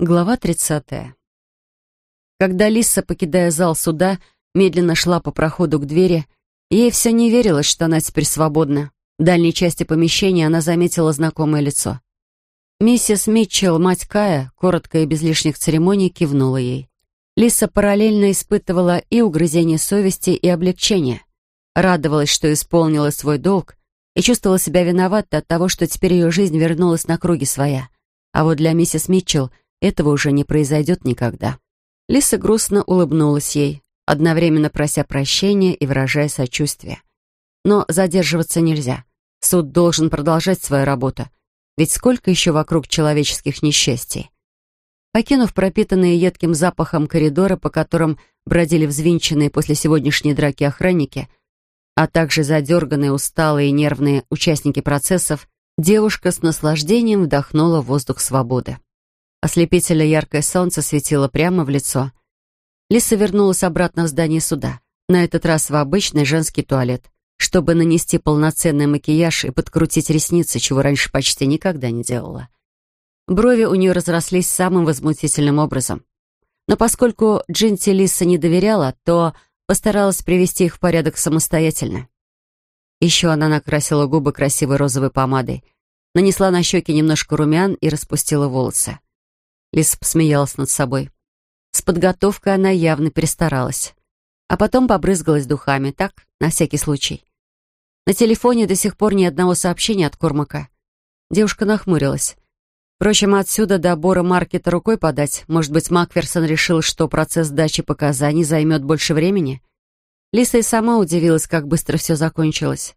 Глава 30. Когда Лиса, покидая зал суда, медленно шла по проходу к двери, ей все не верилось, что она теперь свободна. В дальней части помещения она заметила знакомое лицо. Миссис Митчелл, мать Кая, коротко и без лишних церемоний кивнула ей. Лиса параллельно испытывала и угрызение совести, и облегчение. Радовалась, что исполнила свой долг, и чувствовала себя виноватой от того, что теперь ее жизнь вернулась на круги своя. А вот для миссис Митчелл этого уже не произойдет никогда. Лиса грустно улыбнулась ей, одновременно прося прощения и выражая сочувствие. Но задерживаться нельзя. Суд должен продолжать свою работу. Ведь сколько еще вокруг человеческих несчастий? Покинув пропитанные едким запахом коридоры, по которым бродили взвинченные после сегодняшней драки охранники, а также задерганные, усталые и нервные участники процессов, девушка с наслаждением вдохнула воздух свободы. Ослепительно яркое солнце светило прямо в лицо. Лиса вернулась обратно в здание суда, на этот раз в обычный женский туалет, чтобы нанести полноценный макияж и подкрутить ресницы, чего раньше почти никогда не делала. Брови у нее разрослись самым возмутительным образом. Но поскольку Джинти Лиса не доверяла, то постаралась привести их в порядок самостоятельно. Еще она накрасила губы красивой розовой помадой, нанесла на щеки немножко румян и распустила волосы. Лиса посмеялась над собой. С подготовкой она явно перестаралась. А потом побрызгалась духами, так, на всякий случай. На телефоне до сих пор ни одного сообщения от Кормака. Девушка нахмурилась. Впрочем, отсюда до Бора Маркета рукой подать. Может быть, Макферсон решил, что процесс дачи показаний займет больше времени? Лиса и сама удивилась, как быстро все закончилось.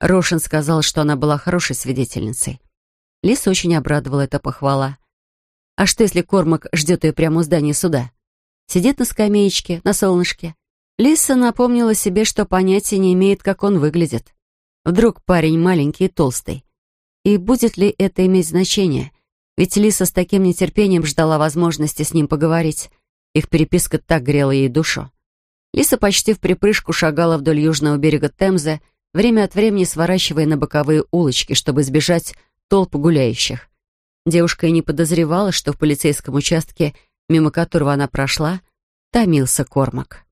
Рошин сказал, что она была хорошей свидетельницей. Лиса очень обрадовала эта похвала. А что, если Кормак ждет ее прямо у здания суда? Сидит на скамеечке, на солнышке. Лиса напомнила себе, что понятия не имеет, как он выглядит. Вдруг парень маленький и толстый. И будет ли это иметь значение? Ведь Лиса с таким нетерпением ждала возможности с ним поговорить. Их переписка так грела ей душу. Лиса почти в припрыжку шагала вдоль южного берега Темзы, время от времени сворачивая на боковые улочки, чтобы избежать толп гуляющих. Девушка и не подозревала, что в полицейском участке, мимо которого она прошла, томился Кормак.